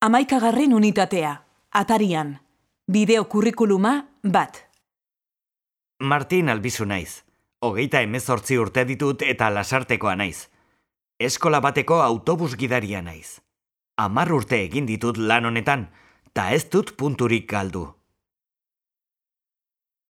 Amaikagarren unitatea, atarian. Bideo kurrikuluma bat. Martin albizu naiz. Hogeita emezortzi urte ditut eta lasartekoa naiz. Eskola bateko autobus gidaria naiz. Amar urte egin ditut lan honetan, ta ez dut punturik galdu.